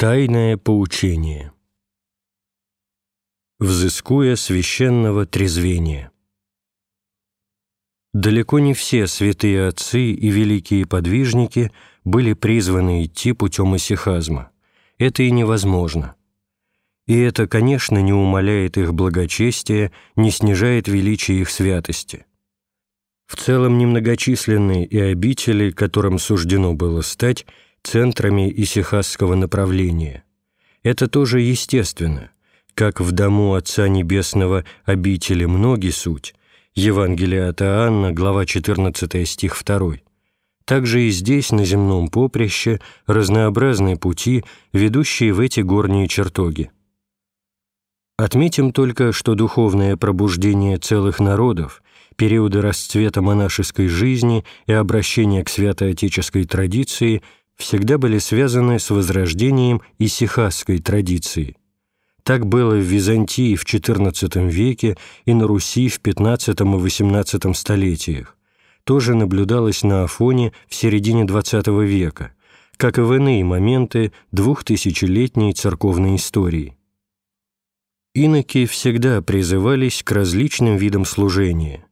Тайное поучение Взыскуя священного трезвения Далеко не все святые отцы и великие подвижники были призваны идти путем исихазма. Это и невозможно. И это, конечно, не умаляет их благочестия, не снижает величия их святости. В целом немногочисленные и обители, которым суждено было стать, центрами исихасского направления. Это тоже естественно, как в дому Отца Небесного обители многие суть, Евангелие от Иоанна, глава 14, стих 2. Также и здесь, на земном поприще, разнообразные пути, ведущие в эти горние чертоги. Отметим только, что духовное пробуждение целых народов, периоды расцвета монашеской жизни и обращения к святоотеческой традиции – всегда были связаны с возрождением исихасской традиции. Так было в Византии в XIV веке и на Руси в XV и XVIII столетиях. Тоже наблюдалось на Афоне в середине XX века, как и в иные моменты двухтысячелетней церковной истории. Иноки всегда призывались к различным видам служения –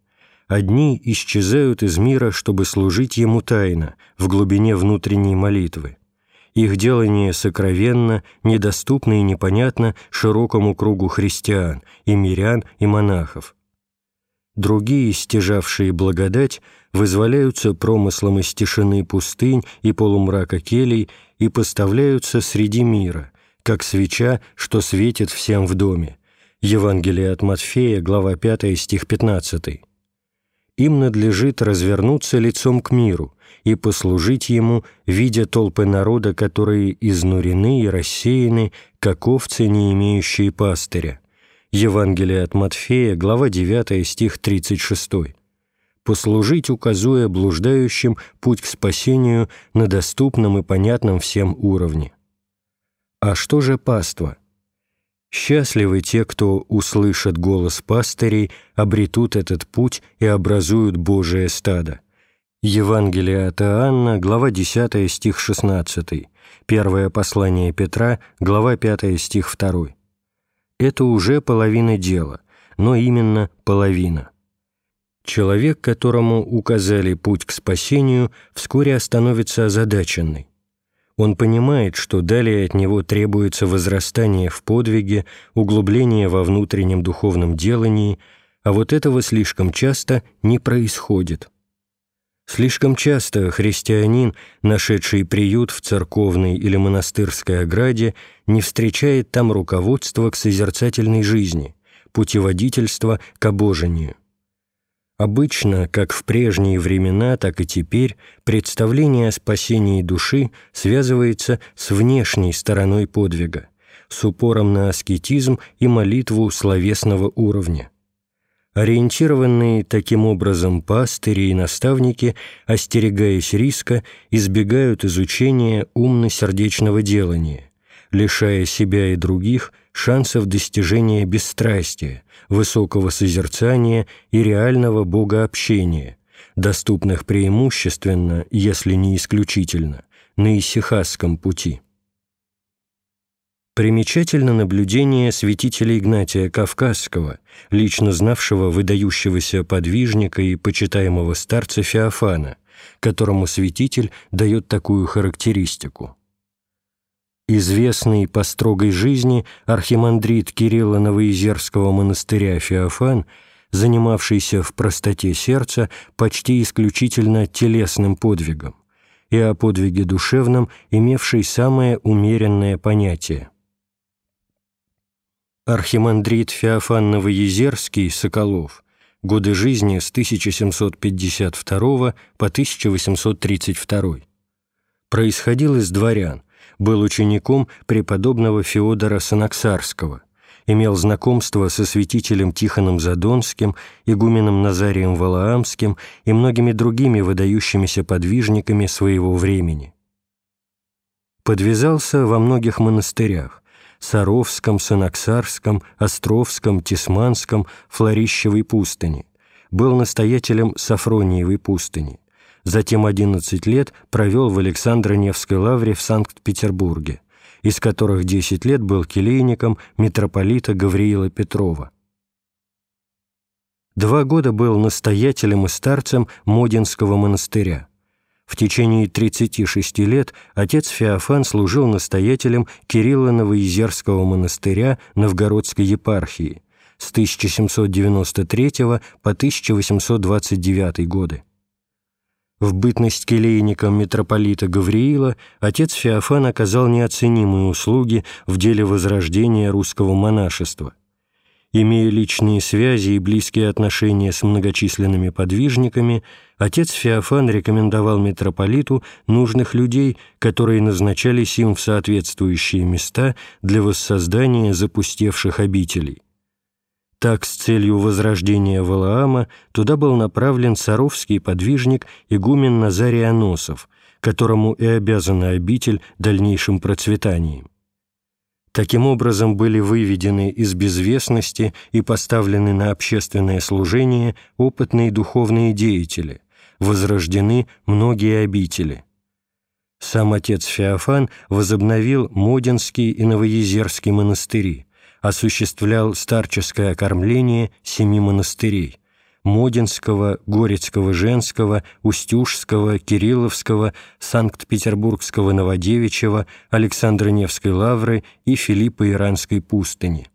Одни исчезают из мира, чтобы служить Ему тайно, в глубине внутренней молитвы. Их делание сокровенно, недоступно и непонятно широкому кругу христиан, и мирян, и монахов. Другие, стяжавшие благодать, вызволяются промыслом из тишины пустынь и полумрака келей и поставляются среди мира, как свеча, что светит всем в доме. Евангелие от Матфея, глава 5, стих 15 им надлежит развернуться лицом к миру и послужить ему, видя толпы народа, которые изнурены и рассеяны, как овцы, не имеющие пастыря. Евангелие от Матфея, глава 9, стих 36. «Послужить, указуя блуждающим путь к спасению на доступном и понятном всем уровне». А что же паства? Счастливы те, кто услышат голос пастырей, обретут этот путь и образуют Божие стадо. Евангелие от Иоанна, глава 10, стих 16, первое послание Петра, глава 5, стих 2. Это уже половина дела, но именно половина. Человек, которому указали путь к спасению, вскоре остановится озадаченный. Он понимает, что далее от него требуется возрастание в подвиге, углубление во внутреннем духовном делании, а вот этого слишком часто не происходит. Слишком часто христианин, нашедший приют в церковной или монастырской ограде, не встречает там руководства к созерцательной жизни, путеводительства к обожению. Обычно, как в прежние времена, так и теперь, представление о спасении души связывается с внешней стороной подвига, с упором на аскетизм и молитву словесного уровня. Ориентированные таким образом пастыри и наставники, остерегаясь риска, избегают изучения умно-сердечного делания, лишая себя и других шансов достижения бесстрастия, высокого созерцания и реального богообщения, доступных преимущественно, если не исключительно, на Исихасском пути. Примечательно наблюдение святителя Игнатия Кавказского, лично знавшего выдающегося подвижника и почитаемого старца Феофана, которому святитель дает такую характеристику. Известный по строгой жизни архимандрит Кирилла Новоизерского монастыря Феофан, занимавшийся в простоте сердца почти исключительно телесным подвигом, и о подвиге душевном, имевший самое умеренное понятие. Архимандрит Феофан Новоезерский Соколов. Годы жизни с 1752 по 1832 происходил из дворян, был учеником преподобного Феодора Санаксарского, имел знакомство со святителем Тихоном Задонским, игуменом Назарием Валаамским и многими другими выдающимися подвижниками своего времени. Подвязался во многих монастырях – Саровском, Санаксарском, Островском, Тисманском, Флорищевой пустыни, был настоятелем Сафрониевой пустыни – Затем 11 лет провел в Александро-Невской лавре в Санкт-Петербурге. из которых 10 лет был келейником митрополита Гавриила Петрова. Два года был настоятелем и старцем Модинского монастыря. В течение 36 лет отец Феофан служил настоятелем Кирилла Новоизерского монастыря Новгородской епархии с 1793 по 1829 годы. В бытность келейником митрополита Гавриила отец Феофан оказал неоценимые услуги в деле возрождения русского монашества. Имея личные связи и близкие отношения с многочисленными подвижниками, отец Феофан рекомендовал митрополиту нужных людей, которые назначались им в соответствующие места для воссоздания запустевших обителей. Так, с целью возрождения Валаама туда был направлен саровский подвижник игумен Назарий Аносов, которому и обязана обитель дальнейшим процветанием. Таким образом были выведены из безвестности и поставлены на общественное служение опытные духовные деятели, возрождены многие обители. Сам отец Феофан возобновил Модинский и Новоезерский монастыри, осуществлял старческое окормление семи монастырей – Модинского, Горецкого женского, Устюжского, Кирилловского, Санкт-Петербургского Новодевичьего, Александра Невской лавры и Филиппа Иранской пустыни.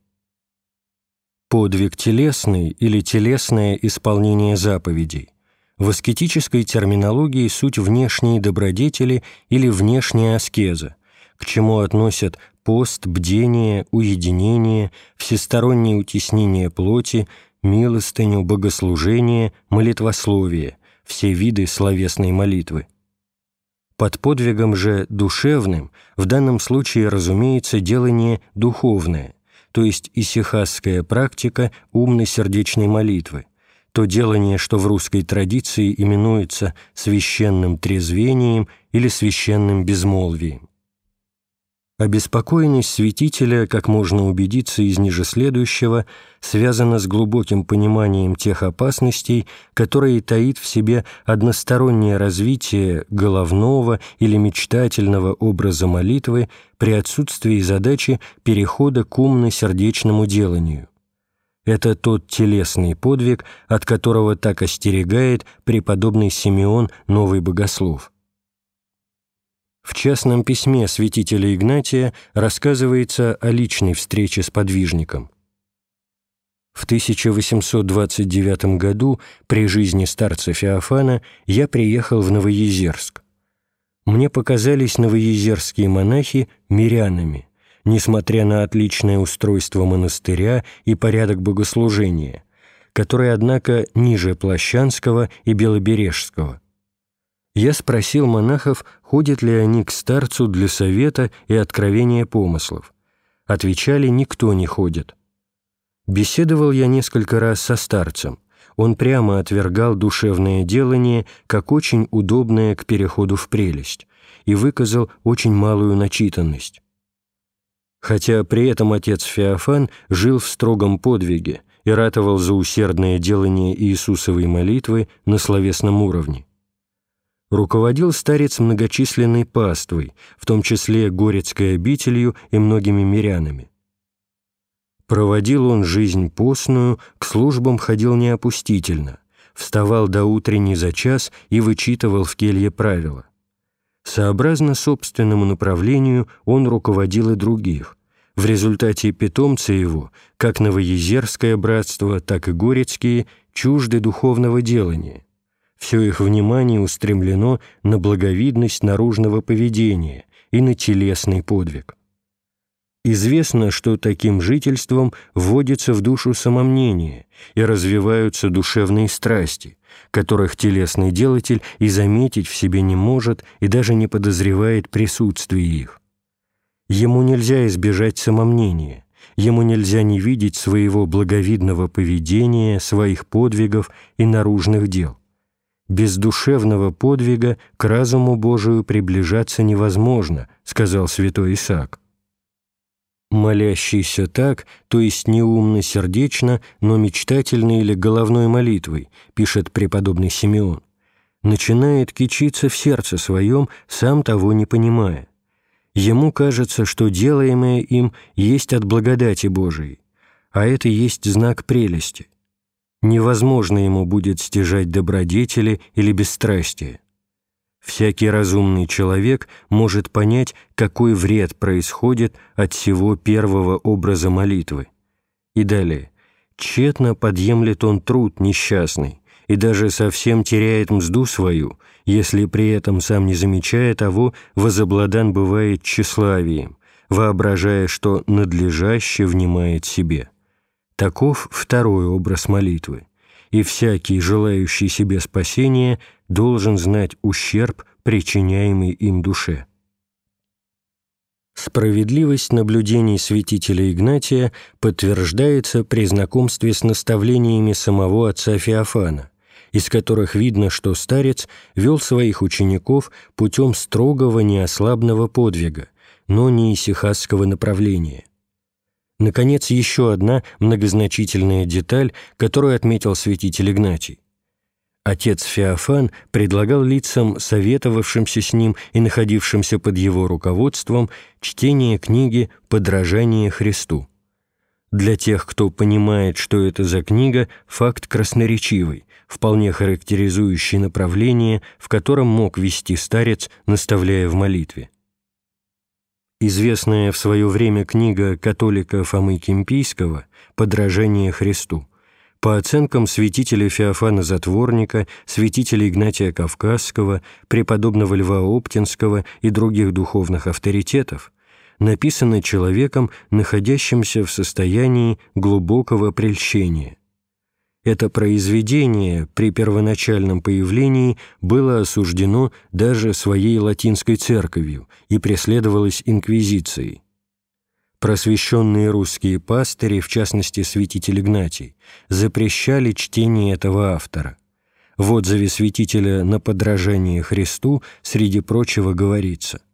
Подвиг телесный или телесное исполнение заповедей. В аскетической терминологии суть внешние добродетели или внешняя аскеза, к чему относят пост, бдение, уединение, всестороннее утеснение плоти, милостыню, богослужение, молитвословие, все виды словесной молитвы. Под подвигом же душевным в данном случае разумеется делание духовное, то есть исихасская практика умно-сердечной молитвы, то делание, что в русской традиции именуется священным трезвением или священным безмолвием. Обеспокоенность святителя, как можно убедиться из ниже следующего, связана с глубоким пониманием тех опасностей, которые таит в себе одностороннее развитие головного или мечтательного образа молитвы при отсутствии задачи перехода к умно-сердечному деланию. Это тот телесный подвиг, от которого так остерегает преподобный Симеон Новый Богослов. В частном письме святителя Игнатия рассказывается о личной встрече с подвижником. В 1829 году при жизни старца Феофана я приехал в Новоезерск. Мне показались новоезерские монахи мирянами, несмотря на отличное устройство монастыря и порядок богослужения, который, однако, ниже Плащанского и Белобережского я спросил монахов, ходят ли они к старцу для совета и откровения помыслов. Отвечали, никто не ходит. Беседовал я несколько раз со старцем. Он прямо отвергал душевное делание как очень удобное к переходу в прелесть и выказал очень малую начитанность. Хотя при этом отец Феофан жил в строгом подвиге и ратовал за усердное делание Иисусовой молитвы на словесном уровне руководил старец многочисленной паствой, в том числе Горецкой обителью и многими мирянами. Проводил он жизнь постную, к службам ходил неопустительно, вставал до утренней за час и вычитывал в келье правила. Сообразно собственному направлению он руководил и других. В результате питомцы его, как новоезерское братство, так и горецкие, чужды духовного делания – все их внимание устремлено на благовидность наружного поведения и на телесный подвиг. Известно, что таким жительством вводится в душу самомнение и развиваются душевные страсти, которых телесный делатель и заметить в себе не может и даже не подозревает присутствие их. Ему нельзя избежать самомнения, ему нельзя не видеть своего благовидного поведения, своих подвигов и наружных дел без душевного подвига к разуму Божию приближаться невозможно, сказал святой Исаак. Молящийся так, то есть неумно сердечно, но мечтательно или головной молитвой, пишет преподобный Симеон, начинает кичиться в сердце своем, сам того не понимая. Ему кажется, что делаемое им есть от благодати Божией, а это есть знак прелести. Невозможно ему будет стяжать добродетели или бесстрастие. Всякий разумный человек может понять, какой вред происходит от всего первого образа молитвы. И далее. «Тщетно подъемлет он труд несчастный, и даже совсем теряет мзду свою, если при этом сам не замечая того, возобладан бывает тщеславием, воображая, что надлежаще внимает себе. Таков второй образ молитвы, и всякий, желающий себе спасения, должен знать ущерб, причиняемый им душе. Справедливость наблюдений святителя Игнатия подтверждается при знакомстве с наставлениями самого отца Феофана, из которых видно, что старец вел своих учеников путем строгого неослабного подвига, но не исихасского направления. Наконец, еще одна многозначительная деталь, которую отметил святитель Игнатий. Отец Феофан предлагал лицам, советовавшимся с ним и находившимся под его руководством, чтение книги «Подражание Христу». Для тех, кто понимает, что это за книга, факт красноречивый, вполне характеризующий направление, в котором мог вести старец, наставляя в молитве. Известная в свое время книга католика Фомы Кемпийского «Подражание Христу» по оценкам святителя Феофана Затворника, святителя Игнатия Кавказского, преподобного Льва Оптинского и других духовных авторитетов, написана человеком, находящимся в состоянии глубокого прельщения. Это произведение при первоначальном появлении было осуждено даже своей латинской церковью и преследовалось инквизицией. Просвещенные русские пастыри, в частности святитель Игнатий, запрещали чтение этого автора. В отзыве святителя на подражание Христу среди прочего говорится –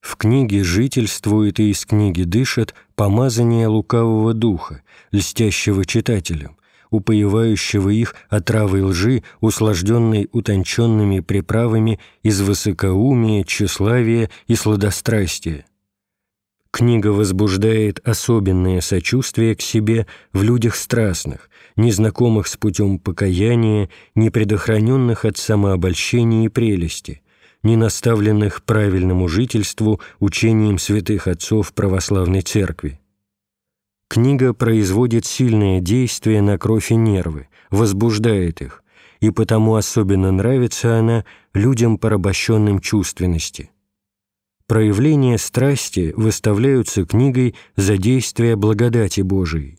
в книге жительствует и из книги дышит помазание лукавого духа, льстящего читателям, упоевающего их отравой лжи, услажденной утонченными приправами из высокоумия, тщеславия и сладострастия. Книга возбуждает особенное сочувствие к себе в людях страстных, незнакомых с путем покаяния, не предохраненных от самообольщения и прелести, не наставленных правильному жительству учением святых отцов православной церкви. Книга производит сильное действие на кровь и нервы, возбуждает их, и потому особенно нравится она людям, порабощенным чувственности. Проявления страсти выставляются книгой за действие благодати Божией.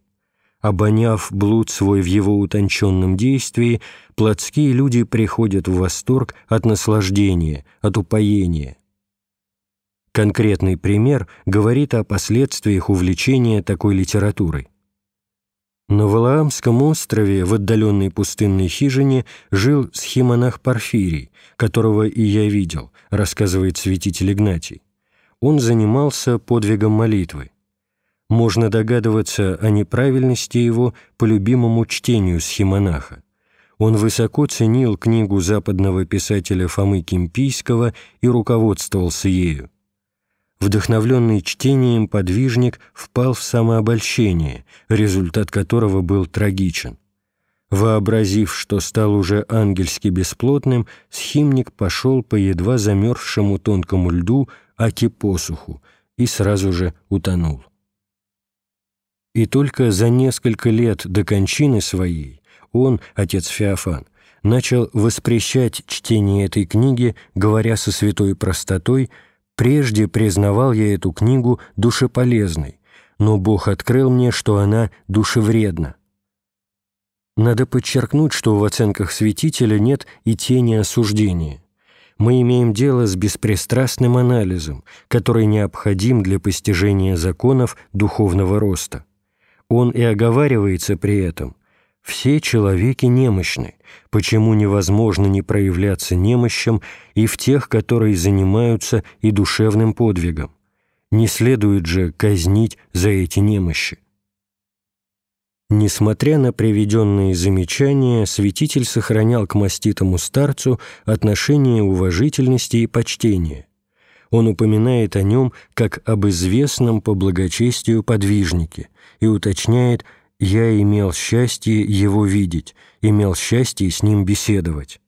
Обоняв блуд свой в его утонченном действии, плотские люди приходят в восторг от наслаждения, от упоения. Конкретный пример говорит о последствиях увлечения такой литературой. На Валаамском острове в отдаленной пустынной хижине жил схимонах Порфирий, которого и я видел, рассказывает святитель Игнатий. Он занимался подвигом молитвы. Можно догадываться о неправильности его по любимому чтению схимонаха. Он высоко ценил книгу западного писателя Фомы Кимпийского и руководствовался ею. Вдохновленный чтением подвижник впал в самообольщение, результат которого был трагичен. Вообразив, что стал уже ангельски бесплотным, схимник пошел по едва замерзшему тонкому льду аки посуху и сразу же утонул. И только за несколько лет до кончины своей он, отец Феофан, начал воспрещать чтение этой книги, говоря со святой простотой – Прежде признавал я эту книгу душеполезной, но Бог открыл мне, что она душевредна. Надо подчеркнуть, что в оценках святителя нет и тени осуждения. Мы имеем дело с беспристрастным анализом, который необходим для постижения законов духовного роста. Он и оговаривается при этом. Все человеки немощны, почему невозможно не проявляться немощам и в тех, которые занимаются и душевным подвигом. Не следует же казнить за эти немощи. Несмотря на приведенные замечания, святитель сохранял к маститому старцу отношение уважительности и почтения. Он упоминает о нем как об известном по благочестию подвижнике и уточняет «я имел счастье его видеть, имел счастье с ним беседовать».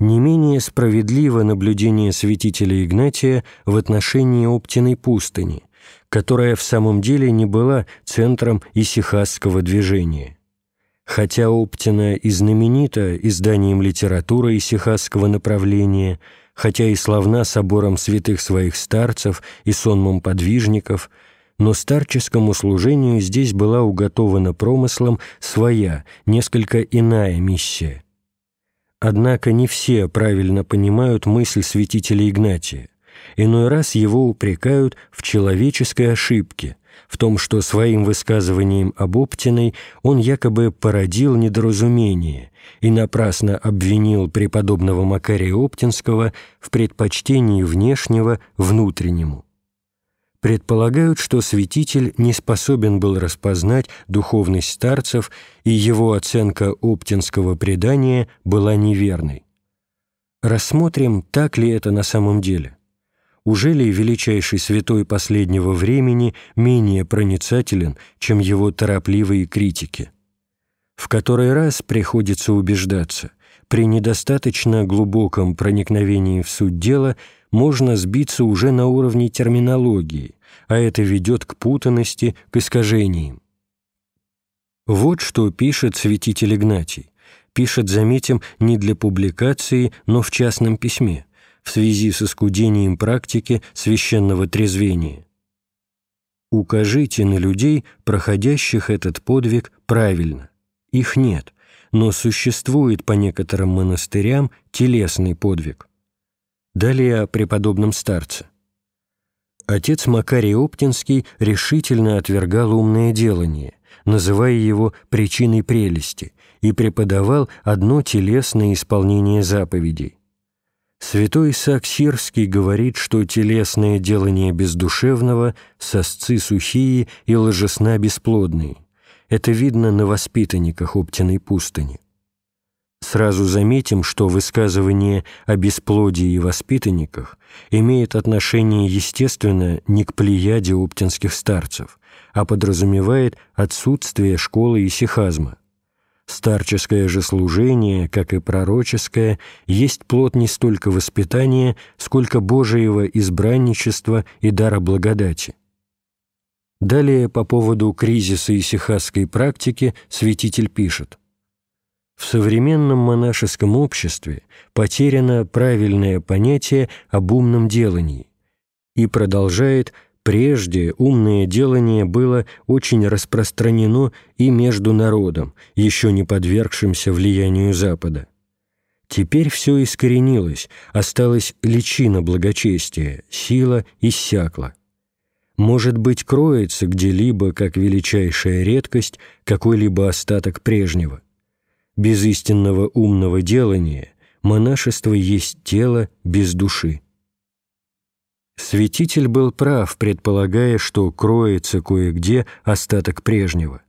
Не менее справедливо наблюдение святителя Игнатия в отношении Оптиной пустыни, которая в самом деле не была центром исихасского движения. Хотя Оптина и знаменита изданием литературы исихасского направления, хотя и славна собором святых своих старцев и сонмом подвижников, но старческому служению здесь была уготована промыслом своя, несколько иная миссия – Однако не все правильно понимают мысль святителя Игнатия. Иной раз его упрекают в человеческой ошибке, в том, что своим высказыванием об Оптиной он якобы породил недоразумение и напрасно обвинил преподобного Макария Оптинского в предпочтении внешнего внутреннему предполагают, что святитель не способен был распознать духовность старцев, и его оценка оптинского предания была неверной. Рассмотрим, так ли это на самом деле. Уже ли величайший святой последнего времени менее проницателен, чем его торопливые критики? В который раз приходится убеждаться, при недостаточно глубоком проникновении в суть дела – можно сбиться уже на уровне терминологии, а это ведет к путанности, к искажениям. Вот что пишет святитель Игнатий. Пишет, заметим, не для публикации, но в частном письме, в связи с искудением практики священного трезвения. «Укажите на людей, проходящих этот подвиг, правильно. Их нет, но существует по некоторым монастырям телесный подвиг. Далее о преподобном старце. Отец Макарий Оптинский решительно отвергал умное делание, называя его причиной прелести, и преподавал одно телесное исполнение заповедей. Святой Исаак Сирский говорит, что телесное делание бездушевного – сосцы сухие и ложесна бесплодные. Это видно на воспитанниках Оптиной пустыни. Сразу заметим, что высказывание о бесплодии и воспитанниках имеет отношение, естественно, не к плеяде оптинских старцев, а подразумевает отсутствие школы и сихазма. Старческое же служение, как и пророческое, есть плод не столько воспитания, сколько Божиего избранничества и дара благодати. Далее по поводу кризиса исихасской практики святитель пишет в современном монашеском обществе потеряно правильное понятие об умном делании и продолжает Прежде умное делание было очень распространено и между народом, еще не подвергшимся влиянию Запада. Теперь все искоренилось, осталась личина благочестия, сила иссякла. Может быть, кроется где-либо, как величайшая редкость, какой-либо остаток прежнего – без истинного умного делания монашество есть тело без души. Святитель был прав, предполагая, что кроется кое-где остаток прежнего.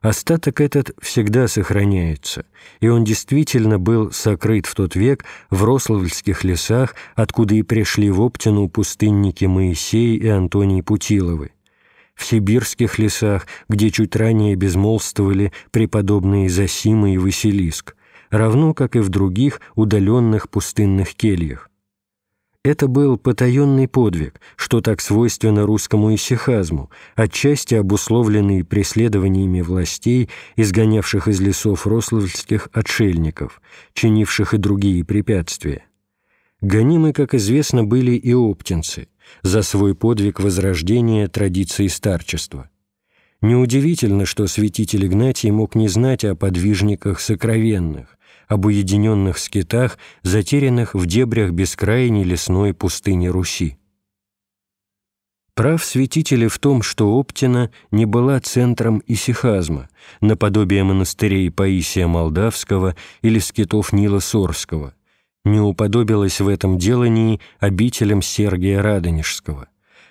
Остаток этот всегда сохраняется, и он действительно был сокрыт в тот век в Рославльских лесах, откуда и пришли в Оптину пустынники Моисей и Антоний Путиловы в сибирских лесах, где чуть ранее безмолвствовали преподобные Зосима и Василиск, равно как и в других удаленных пустынных кельях. Это был потаенный подвиг, что так свойственно русскому исихазму, отчасти обусловленный преследованиями властей, изгонявших из лесов рославльских отшельников, чинивших и другие препятствия. Гонимы, как известно, были и оптинцы – за свой подвиг возрождения традиции старчества. Неудивительно, что святитель Игнатий мог не знать о подвижниках сокровенных, об уединенных скитах, затерянных в дебрях бескрайней лесной пустыни Руси. Прав святителя в том, что Оптина не была центром исихазма, наподобие монастырей Паисия Молдавского или скитов Нила Сорского, не уподобилась в этом делании обителям Сергия Радонежского.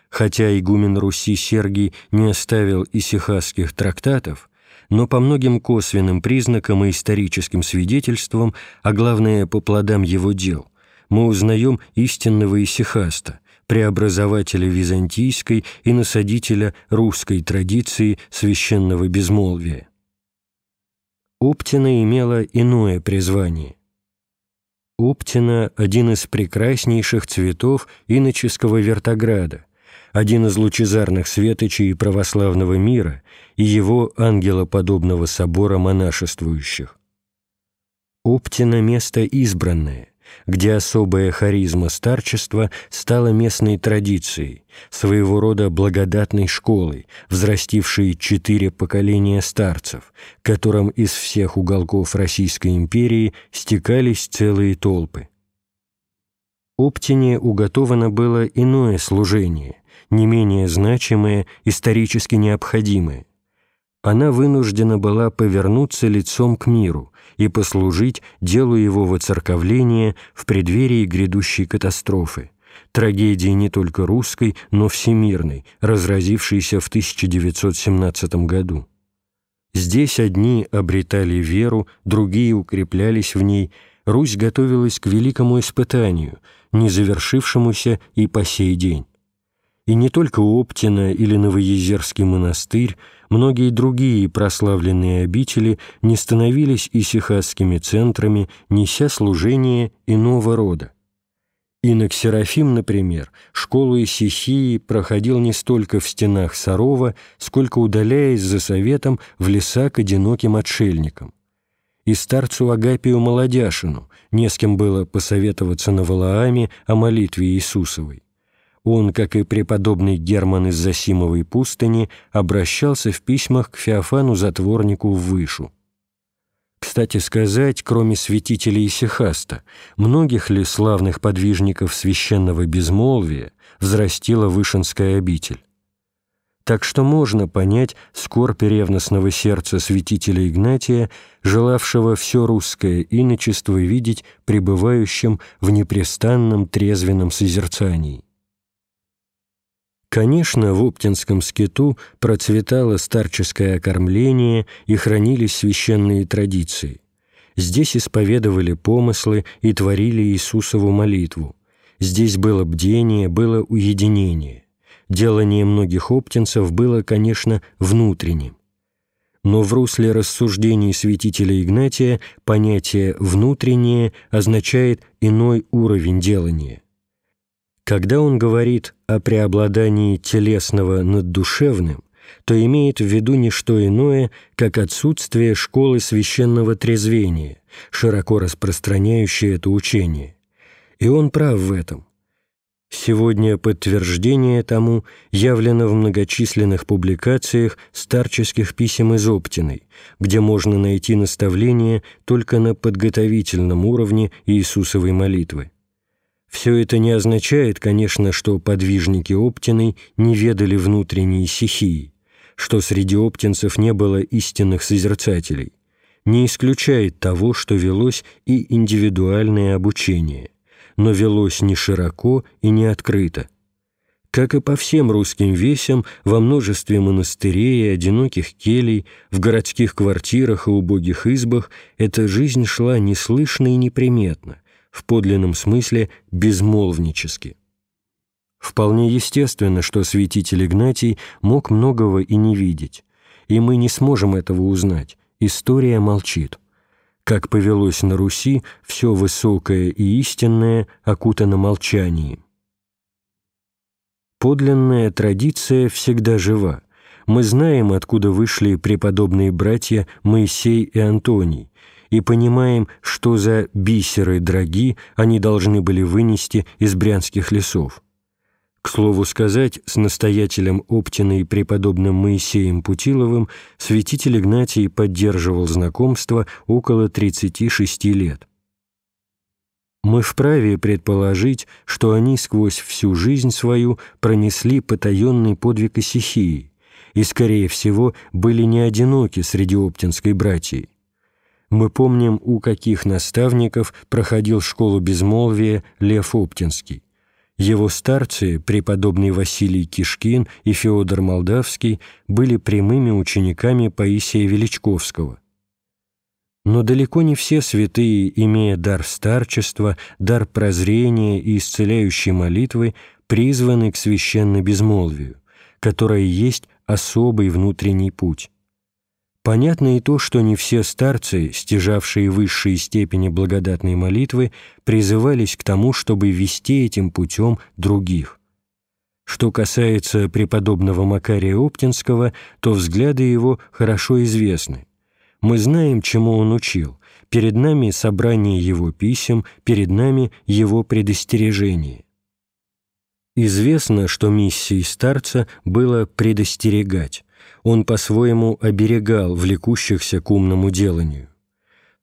Хотя игумен Руси Сергий не оставил исихасских трактатов, но по многим косвенным признакам и историческим свидетельствам, а главное по плодам его дел, мы узнаем истинного исихаста, преобразователя византийской и насадителя русской традиции священного безмолвия. Оптина имела иное призвание. Оптина – один из прекраснейших цветов иноческого вертограда, один из лучезарных светочей православного мира и его ангелоподобного собора монашествующих. Оптина – место избранное, где особая харизма старчества стала местной традицией, своего рода благодатной школой, взрастившей четыре поколения старцев, которым из всех уголков Российской империи стекались целые толпы. Оптине уготовано было иное служение, не менее значимое, исторически необходимое. Она вынуждена была повернуться лицом к миру, и послужить делу его воцерковления в преддверии грядущей катастрофы, трагедии не только русской, но всемирной, разразившейся в 1917 году. Здесь одни обретали веру, другие укреплялись в ней, Русь готовилась к великому испытанию, не завершившемуся и по сей день. И не только Оптина или Новоезерский монастырь, многие другие прославленные обители не становились исихасскими центрами, неся служение иного рода. Инок Серафим, например, школу Исихии проходил не столько в стенах Сарова, сколько удаляясь за советом в леса к одиноким отшельникам. И старцу Агапию Молодяшину не с кем было посоветоваться на Валааме о молитве Иисусовой он, как и преподобный Герман из Засимовой пустыни, обращался в письмах к Феофану-затворнику в Вышу. Кстати сказать, кроме святителей Исихаста, многих ли славных подвижников священного безмолвия взрастила Вышинская обитель? Так что можно понять скорбь ревностного сердца святителя Игнатия, желавшего все русское иночество видеть пребывающим в непрестанном трезвенном созерцании. Конечно, в Оптинском скиту процветало старческое окормление и хранились священные традиции. Здесь исповедовали помыслы и творили Иисусову молитву. Здесь было бдение, было уединение. Делание многих оптинцев было, конечно, внутренним. Но в русле рассуждений святителя Игнатия понятие «внутреннее» означает иной уровень делания. Когда он говорит о преобладании телесного над душевным, то имеет в виду не что иное, как отсутствие школы священного трезвения, широко распространяющее это учение. И он прав в этом. Сегодня подтверждение тому явлено в многочисленных публикациях старческих писем из Оптиной, где можно найти наставление только на подготовительном уровне Иисусовой молитвы. Все это не означает, конечно, что подвижники Оптиной не ведали внутренней стихии, что среди оптинцев не было истинных созерцателей, не исключает того, что велось и индивидуальное обучение, но велось не широко и не открыто. Как и по всем русским весям, во множестве монастырей и одиноких келей, в городских квартирах и убогих избах эта жизнь шла неслышно и неприметно, в подлинном смысле безмолвнически. Вполне естественно, что святитель Игнатий мог многого и не видеть, и мы не сможем этого узнать, история молчит. Как повелось на Руси, все высокое и истинное окутано молчанием. Подлинная традиция всегда жива. Мы знаем, откуда вышли преподобные братья Моисей и Антоний, и понимаем, что за бисеры драги они должны были вынести из брянских лесов. К слову сказать, с настоятелем Оптина и преподобным Моисеем Путиловым святитель Игнатий поддерживал знакомство около 36 лет. Мы вправе предположить, что они сквозь всю жизнь свою пронесли потаенный подвиг Исихии и, скорее всего, были не одиноки среди оптинской братьей. Мы помним, у каких наставников проходил школу безмолвия Лев Оптинский. Его старцы, преподобный Василий Кишкин и Феодор Молдавский, были прямыми учениками Паисия Величковского. Но далеко не все святые, имея дар старчества, дар прозрения и исцеляющей молитвы, призваны к священно-безмолвию, которое есть особый внутренний путь. Понятно и то, что не все старцы, стяжавшие высшие степени благодатной молитвы, призывались к тому, чтобы вести этим путем других. Что касается преподобного Макария Оптинского, то взгляды его хорошо известны. Мы знаем, чему он учил. Перед нами собрание его писем, перед нами его предостережение. Известно, что миссией старца было предостерегать он по-своему оберегал влекущихся к умному деланию.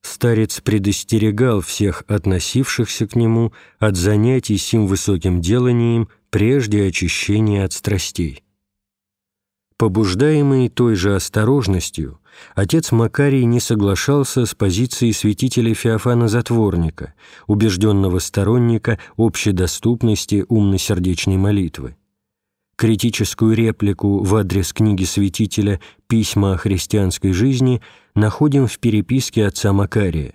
Старец предостерегал всех относившихся к нему от занятий сим высоким деланием прежде очищения от страстей. Побуждаемый той же осторожностью, отец Макарий не соглашался с позицией святителя Феофана Затворника, убежденного сторонника общедоступности умно-сердечной молитвы критическую реплику в адрес книги святителя «Письма о христианской жизни» находим в переписке отца Макария.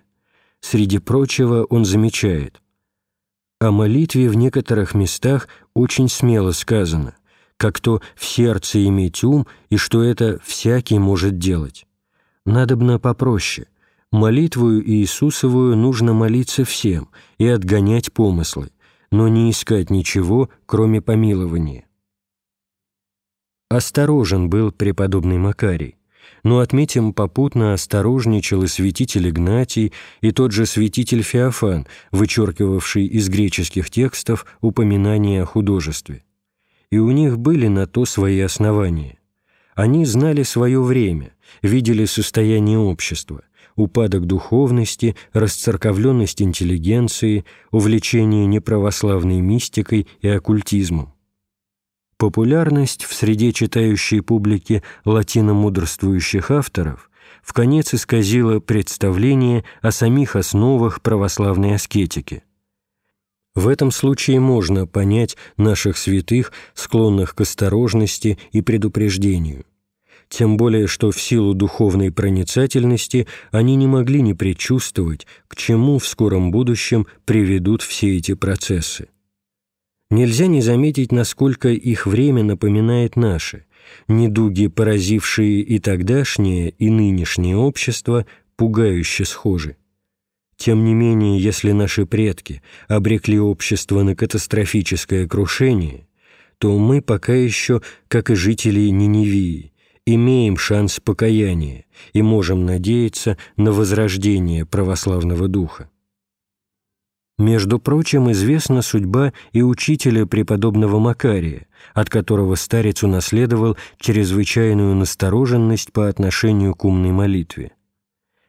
Среди прочего он замечает «О молитве в некоторых местах очень смело сказано, как то в сердце иметь ум и что это всякий может делать. Надобно попроще. Молитвую Иисусовую нужно молиться всем и отгонять помыслы, но не искать ничего, кроме помилования. Осторожен был преподобный Макарий, но, отметим, попутно осторожничал и святитель Игнатий, и тот же святитель Феофан, вычеркивавший из греческих текстов упоминания о художестве. И у них были на то свои основания. Они знали свое время, видели состояние общества, упадок духовности, расцерковленность интеллигенции, увлечение неправославной мистикой и оккультизмом. Популярность в среде читающей публики латиномудрствующих авторов в конец исказила представление о самих основах православной аскетики. В этом случае можно понять наших святых, склонных к осторожности и предупреждению. Тем более, что в силу духовной проницательности они не могли не предчувствовать, к чему в скором будущем приведут все эти процессы нельзя не заметить, насколько их время напоминает наше. Недуги, поразившие и тогдашнее, и нынешнее общество, пугающе схожи. Тем не менее, если наши предки обрекли общество на катастрофическое крушение, то мы пока еще, как и жители Ниневии, имеем шанс покаяния и можем надеяться на возрождение православного духа. Между прочим, известна судьба и учителя преподобного Макария, от которого старец унаследовал чрезвычайную настороженность по отношению к умной молитве.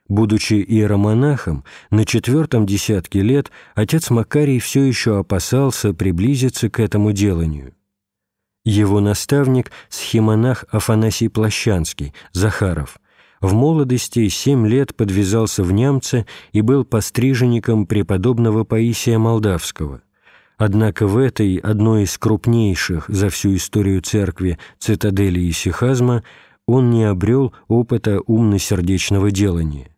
Будучи иеромонахом, на четвертом десятке лет отец Макарий все еще опасался приблизиться к этому деланию. Его наставник – схемонах Афанасий Плащанский, Захаров – в молодости семь лет подвязался в Нямце и был постриженником преподобного Паисия Молдавского. Однако в этой, одной из крупнейших за всю историю церкви, цитадели исихазма, он не обрел опыта умно-сердечного делания.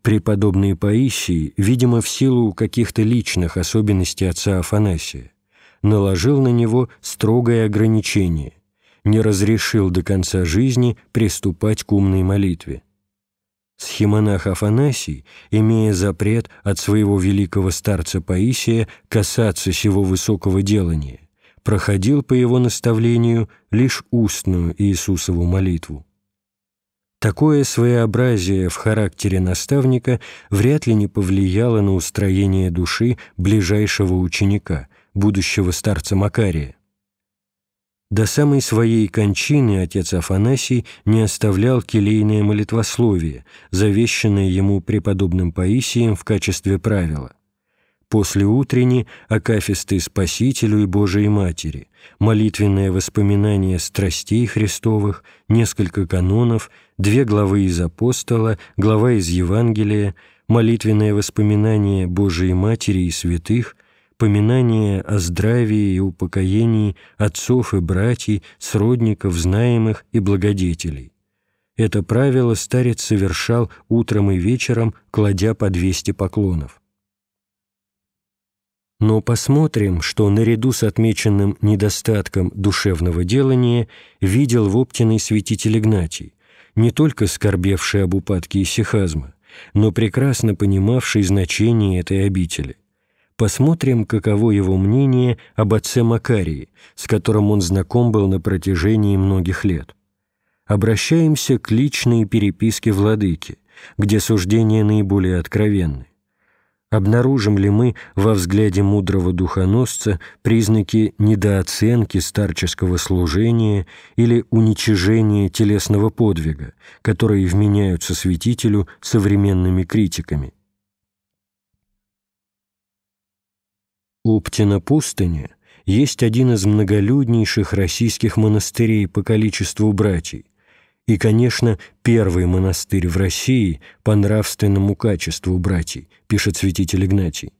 Преподобный Паисий, видимо, в силу каких-то личных особенностей отца Афанасия, наложил на него строгое ограничение не разрешил до конца жизни приступать к умной молитве. Схемонах Афанасий, имея запрет от своего великого старца Паисия касаться сего высокого делания, проходил по его наставлению лишь устную Иисусову молитву. Такое своеобразие в характере наставника вряд ли не повлияло на устроение души ближайшего ученика, будущего старца Макария. До самой своей кончины отец Афанасий не оставлял келейное молитвословие, завещанное ему преподобным Паисием в качестве правила. После утренней акафисты Спасителю и Божией Матери, молитвенное воспоминание страстей Христовых, несколько канонов, две главы из Апостола, глава из Евангелия, молитвенное воспоминание Божией Матери и святых – поминание о здравии и упокоении отцов и братьев, сродников, знаемых и благодетелей. Это правило старец совершал утром и вечером, кладя по 200 поклонов. Но посмотрим, что наряду с отмеченным недостатком душевного делания видел в Оптиной святитель Игнатий, не только скорбевший об упадке исихазма, но прекрасно понимавший значение этой обители. Посмотрим, каково его мнение об отце Макарии, с которым он знаком был на протяжении многих лет. Обращаемся к личной переписке владыки, где суждения наиболее откровенны. Обнаружим ли мы во взгляде мудрого духоносца признаки недооценки старческого служения или уничижения телесного подвига, которые вменяются святителю современными критиками? Уптина пустыня есть один из многолюднейших российских монастырей по количеству братьев, и, конечно, первый монастырь в России по нравственному качеству братьев, пишет святитель Игнатий.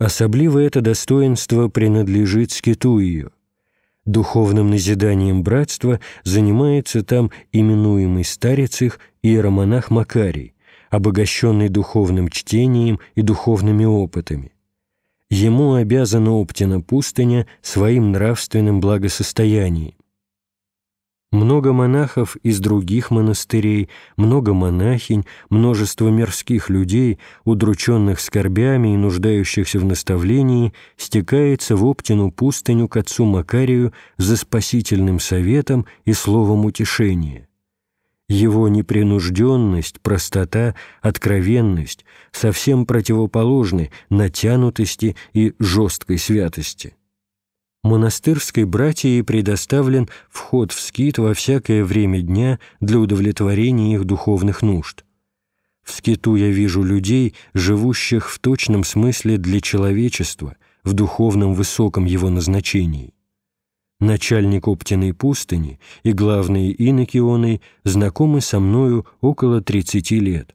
Особливо это достоинство принадлежит скиту ее. Духовным назиданием братства занимается там именуемый старец их иеромонах Макарий, обогащенный духовным чтением и духовными опытами. Ему обязана Оптина пустыня своим нравственным благосостоянием много монахов из других монастырей, много монахинь, множество мирских людей, удрученных скорбями и нуждающихся в наставлении, стекается в Оптину пустыню к отцу Макарию за спасительным советом и словом утешения. Его непринужденность, простота, откровенность совсем противоположны натянутости и жесткой святости монастырской братьей предоставлен вход в скит во всякое время дня для удовлетворения их духовных нужд. В скиту я вижу людей, живущих в точном смысле для человечества, в духовном высоком его назначении. Начальник Оптиной пустыни и главные иноки знакомы со мною около 30 лет,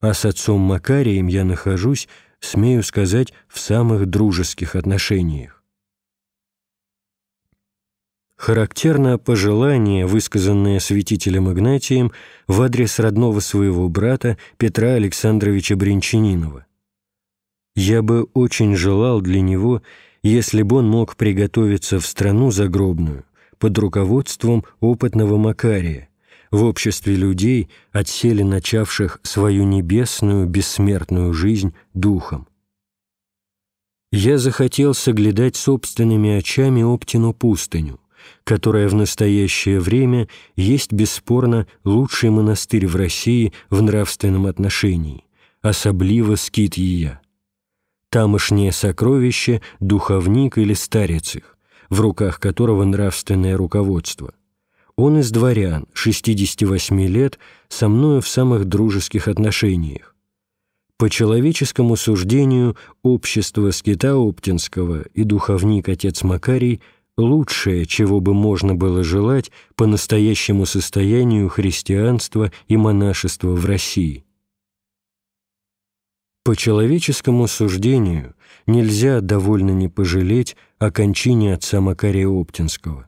а с отцом Макарием я нахожусь, смею сказать, в самых дружеских отношениях. Характерно пожелание, высказанное святителем Игнатием в адрес родного своего брата Петра Александровича Бринчанинова. «Я бы очень желал для него, если бы он мог приготовиться в страну загробную под руководством опытного Макария, в обществе людей, отсели начавших свою небесную бессмертную жизнь духом. Я захотел соглядать собственными очами Оптину пустыню, которая в настоящее время есть бесспорно лучший монастырь в России в нравственном отношении, особливо скит ее. Тамошнее сокровище – духовник или старец их, в руках которого нравственное руководство. Он из дворян, 68 лет, со мною в самых дружеских отношениях. По человеческому суждению, общество скита Оптинского и духовник отец Макарий – лучшее, чего бы можно было желать по настоящему состоянию христианства и монашества в России. По человеческому суждению нельзя довольно не пожалеть о кончине отца Макария Оптинского.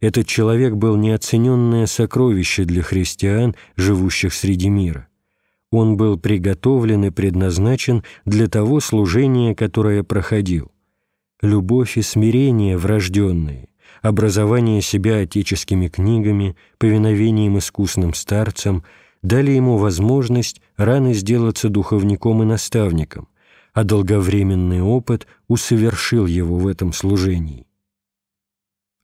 Этот человек был неоцененное сокровище для христиан, живущих среди мира. Он был приготовлен и предназначен для того служения, которое проходил – любовь и смирение врожденные, образование себя отеческими книгами, повиновением искусным старцам дали ему возможность рано сделаться духовником и наставником, а долговременный опыт усовершил его в этом служении.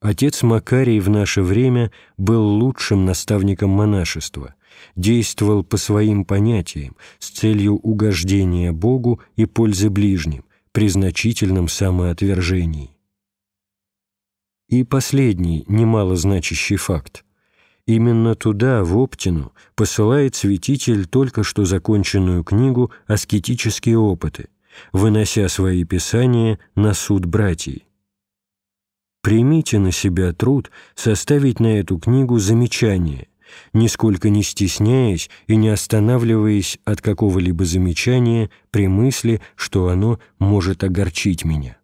Отец Макарий в наше время был лучшим наставником монашества, действовал по своим понятиям с целью угождения Богу и пользы ближним, при значительном самоотвержении. И последний, немало значащий факт. Именно туда, в Оптину, посылает святитель только что законченную книгу «Аскетические опыты», вынося свои писания на суд братьей. Примите на себя труд составить на эту книгу замечание – нисколько не стесняясь и не останавливаясь от какого-либо замечания при мысли, что оно может огорчить меня.